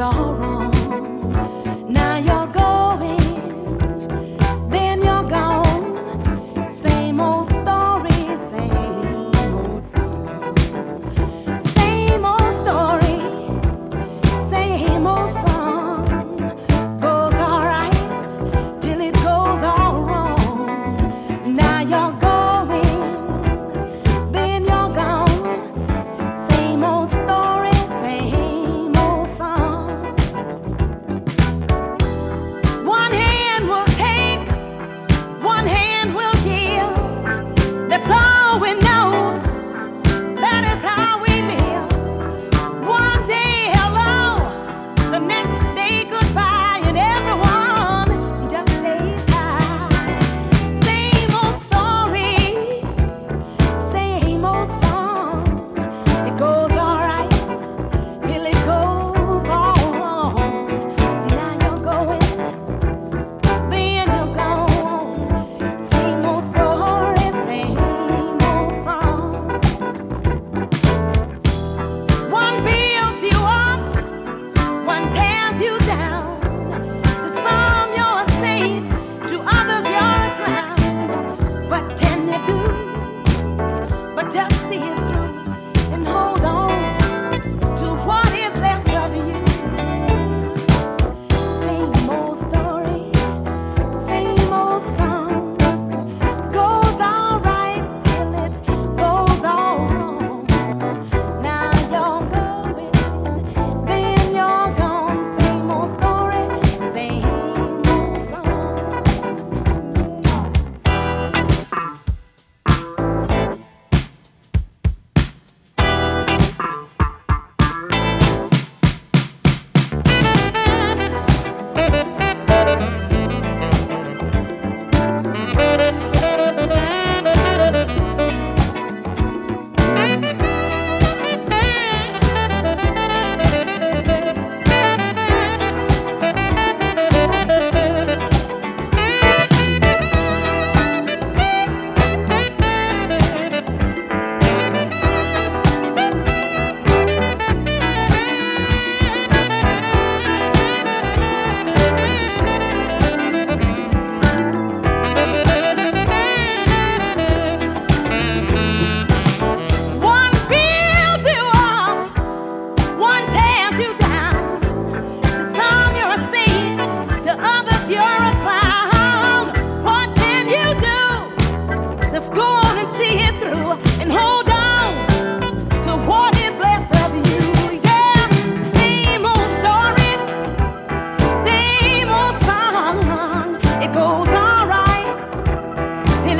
all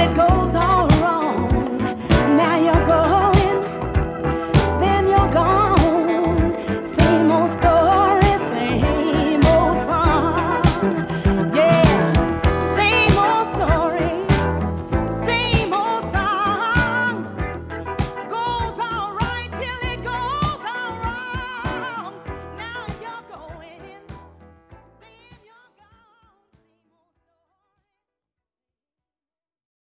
let go.